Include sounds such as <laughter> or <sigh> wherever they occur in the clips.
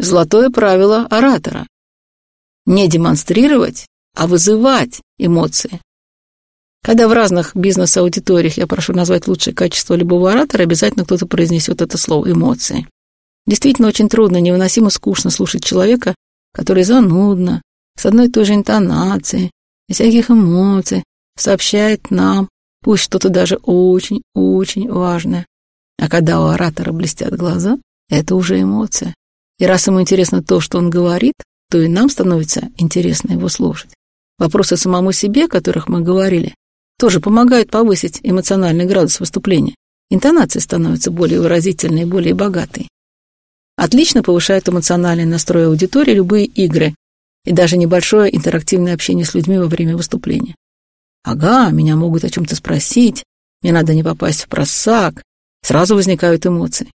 Золотое правило оратора. Не демонстрировать, а вызывать эмоции. Когда в разных бизнес-аудиториях я прошу назвать лучшее качество любого оратора, обязательно кто-то произнесет это слово «эмоции». Действительно очень трудно, невыносимо скучно слушать человека, который занудно, с одной и той же интонацией, без всяких эмоций, сообщает нам, пусть что-то даже очень-очень важное. А когда у оратора блестят глаза, это уже эмоция. И раз ему интересно то, что он говорит, то и нам становится интересно его слушать. Вопросы самому себе, о которых мы говорили, тоже помогают повысить эмоциональный градус выступления. Интонации становятся более выразительные, более богатые. Отлично повышают эмоциональный настрой аудитории любые игры и даже небольшое интерактивное общение с людьми во время выступления. Ага, меня могут о чем-то спросить, мне надо не попасть в просак. Сразу возникают эмоции.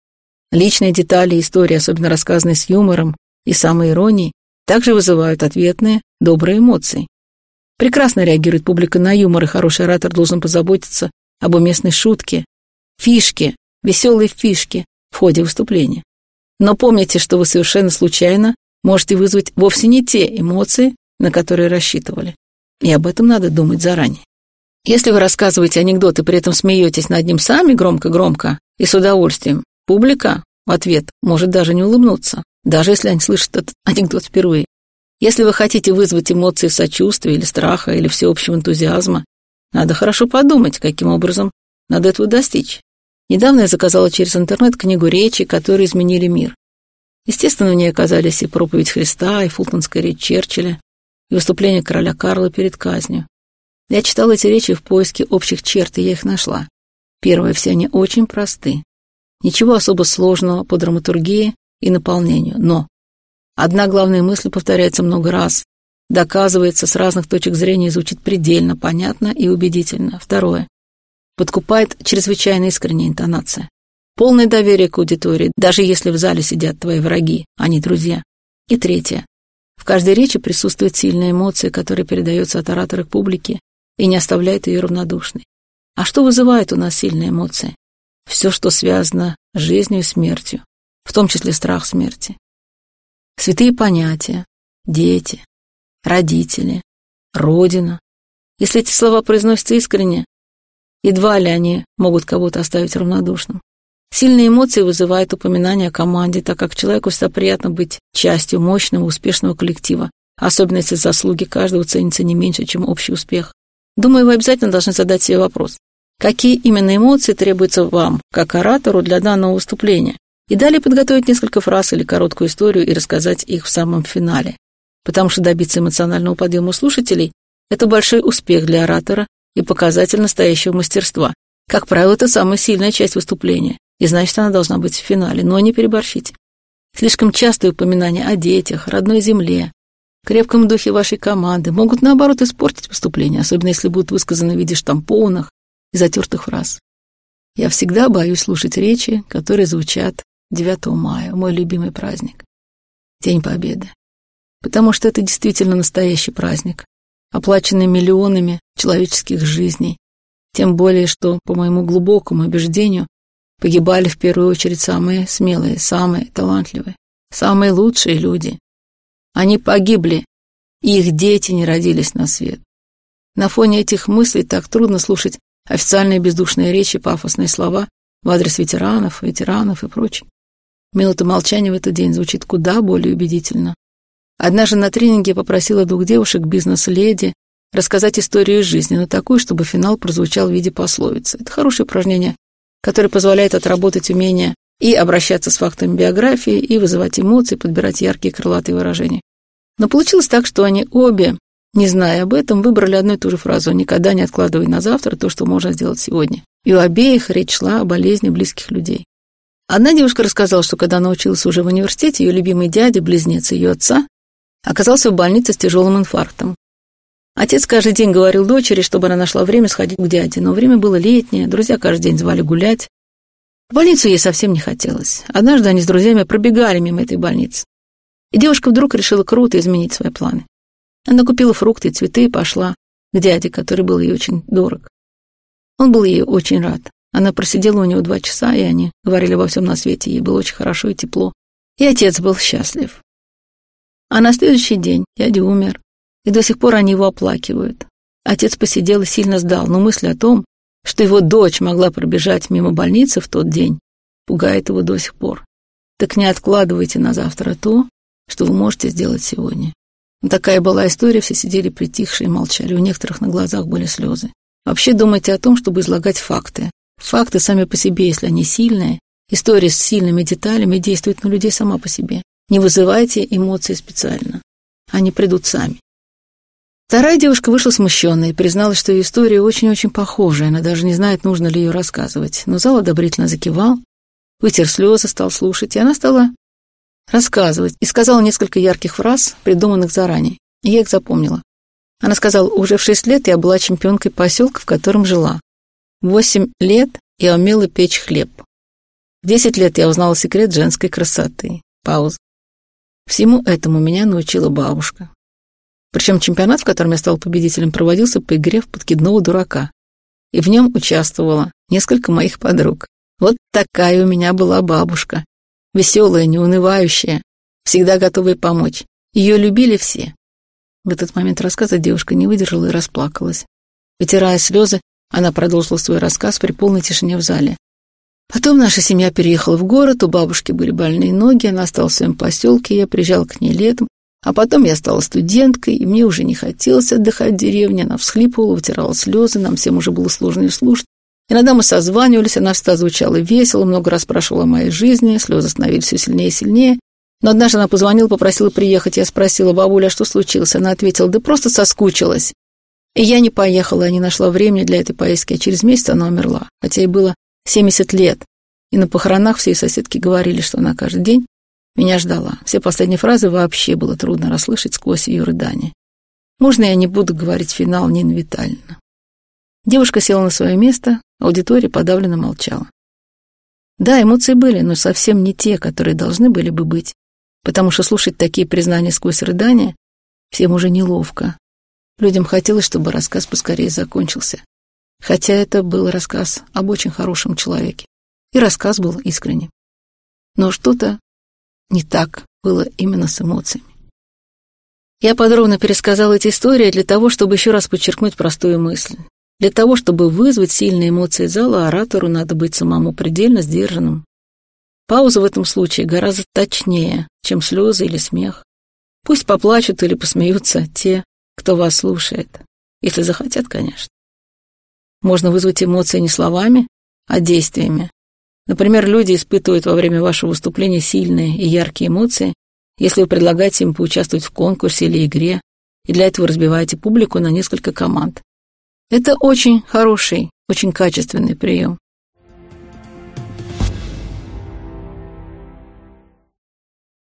Личные детали истории, особенно рассказанные с юмором и самой иронией, также вызывают ответные, добрые эмоции. Прекрасно реагирует публика на юмор, и хороший оратор должен позаботиться об уместной шутке, фишке, веселой фишке в ходе выступления. Но помните, что вы совершенно случайно можете вызвать вовсе не те эмоции, на которые рассчитывали. И об этом надо думать заранее. Если вы рассказываете анекдот и при этом смеетесь над ним сами громко-громко и с удовольствием, публика в ответ может даже не улыбнуться, даже если они слышат этот <laughs> анекдот впервые. Если вы хотите вызвать эмоции сочувствия или страха или всеобщего энтузиазма, надо хорошо подумать, каким образом надо этого достичь. Недавно я заказала через интернет книгу речи, которые изменили мир. Естественно, в ней оказались и проповедь Христа, и фултонская речь Черчилля, и выступление короля Карла перед казнью. Я читала эти речи в поиске общих черт, и я их нашла. Первое, все они очень просты. Ничего особо сложного по драматургии и наполнению, но одна главная мысль повторяется много раз, доказывается с разных точек зрения и звучит предельно понятно и убедительно. Второе, подкупает чрезвычайно искренняя интонация. Полное доверие к аудитории, даже если в зале сидят твои враги, а не друзья. И третье. В каждой речи присутствует сильная эмоция, которая передается от оратора к публике и не оставляет ее равнодушной. А что вызывает у нас сильные эмоции? Все, что связано с жизнью и смертью, в том числе страх смерти. Святые понятия, дети, родители, родина. Если эти слова произносятся искренне, Едва ли они могут кого-то оставить равнодушным. Сильные эмоции вызывают упоминание о команде, так как человеку всегда приятно быть частью мощного, успешного коллектива, особенно если заслуги каждого ценятся не меньше, чем общий успех. Думаю, вы обязательно должны задать себе вопрос, какие именно эмоции требуются вам, как оратору, для данного выступления, и далее подготовить несколько фраз или короткую историю и рассказать их в самом финале. Потому что добиться эмоционального подъема слушателей – это большой успех для оратора и показатель настоящего мастерства. Как правило, это самая сильная часть выступления, и значит, она должна быть в финале, но не переборщите. Слишком частые упоминания о детях, родной земле, крепком духе вашей команды могут, наоборот, испортить выступление, особенно если будут высказаны в виде штампованных и затертых фраз. Я всегда боюсь слушать речи, которые звучат 9 мая, мой любимый праздник, День Победы. Потому что это действительно настоящий праздник, оплаченный миллионами человеческих жизней. Тем более, что, по моему глубокому убеждению, погибали в первую очередь самые смелые, самые талантливые, самые лучшие люди. Они погибли, и их дети не родились на свет. На фоне этих мыслей так трудно слушать официальные бездушные речи, пафосные слова в адрес ветеранов, ветеранов и прочее. Минута молчания в этот день звучит куда более убедительно. Однажды на тренинге я попросила двух девушек, бизнес-леди, рассказать историю из жизни, но такую, чтобы финал прозвучал в виде пословицы. Это хорошее упражнение, которое позволяет отработать умение и обращаться с фактами биографии, и вызывать эмоции, подбирать яркие крылатые выражения. Но получилось так, что они обе, не зная об этом, выбрали одну и ту же фразу «никогда не откладывай на завтра то, что можно сделать сегодня». И у обеих речь шла о болезни близких людей. Одна девушка рассказала, что когда она училась уже в университете, ее любимый дядя, близнец ее отца, оказался в больнице с тяжелым инфарктом. Отец каждый день говорил дочери, чтобы она нашла время сходить к дяде, но время было летнее, друзья каждый день звали гулять. В больницу ей совсем не хотелось. Однажды они с друзьями пробегали мимо этой больницы. И девушка вдруг решила круто изменить свои планы. Она купила фрукты и цветы и пошла к дяде, который был ей очень дорог. Он был ей очень рад. Она просидела у него два часа, и они говорили обо всем на свете. Ей было очень хорошо и тепло. И отец был счастлив. А на следующий день дядя умер, и до сих пор они его оплакивают. Отец посидел и сильно сдал, но мысль о том, что его дочь могла пробежать мимо больницы в тот день, пугает его до сих пор. Так не откладывайте на завтра то, что вы можете сделать сегодня. Такая была история, все сидели притихшие и молчали, у некоторых на глазах были слезы. Вообще думайте о том, чтобы излагать факты. Факты сами по себе, если они сильные, история с сильными деталями действует на людей сама по себе. Не вызывайте эмоции специально. Они придут сами. Вторая девушка вышла смущенной и призналась, что ее история очень-очень похожая, она даже не знает, нужно ли ее рассказывать. Но зал одобрительно закивал, вытер слезы, стал слушать, и она стала рассказывать и сказала несколько ярких фраз, придуманных заранее. И я их запомнила. Она сказала, уже в шесть лет я была чемпионкой поселка, в котором жила. Восемь лет я умела печь хлеб. В десять лет я узнала секрет женской красоты. Пауза. Всему этому меня научила бабушка. Причем чемпионат, в котором я стал победителем, проводился по игре в подкидного дурака. И в нем участвовало несколько моих подруг. Вот такая у меня была бабушка. Веселая, неунывающая, всегда готовая помочь. Ее любили все. В этот момент рассказа девушка не выдержала и расплакалась. Вытирая слезы, она продолжила свой рассказ при полной тишине в зале. Потом наша семья переехала в город, у бабушки были больные ноги, она осталась в своем поселке, я приезжала к ней летом, а потом я стала студенткой, и мне уже не хотелось отдыхать в деревне. Она всхлипывала, вытирала слезы, нам всем уже было сложно ее слушать. Иногда мы созванивались, она всегда звучала весело, много раз спрашивала о моей жизни, слезы становились все сильнее и сильнее. Но однажды она позвонила, попросила приехать. Я спросила, бабуля, а что случилось? Она ответила, да просто соскучилась. И я не поехала, я не нашла времени для этой поездки, а через месяц она умерла, хотя ей было 70 лет. И на похоронах все соседки говорили, что она каждый день меня ждала. Все последние фразы вообще было трудно расслышать сквозь ее рыдание. Можно я не буду говорить финал Нина Витальевна? Девушка села на свое место, аудитория подавленно молчала. Да, эмоции были, но совсем не те, которые должны были бы быть, потому что слушать такие признания сквозь рыдания всем уже неловко. Людям хотелось, чтобы рассказ поскорее закончился. Хотя это был рассказ об очень хорошем человеке. И рассказ был искренним. Но что-то не так было именно с эмоциями. Я подробно пересказал эти истории для того, чтобы еще раз подчеркнуть простую мысль. Для того, чтобы вызвать сильные эмоции зала, оратору надо быть самому предельно сдержанным. Пауза в этом случае гораздо точнее, чем слезы или смех. Пусть поплачут или посмеются те, кто вас слушает, если захотят, конечно. Можно вызвать эмоции не словами, а действиями. Например, люди испытывают во время вашего выступления сильные и яркие эмоции, если вы предлагаете им поучаствовать в конкурсе или игре, и для этого разбиваете публику на несколько команд. Это очень хороший, очень качественный прием.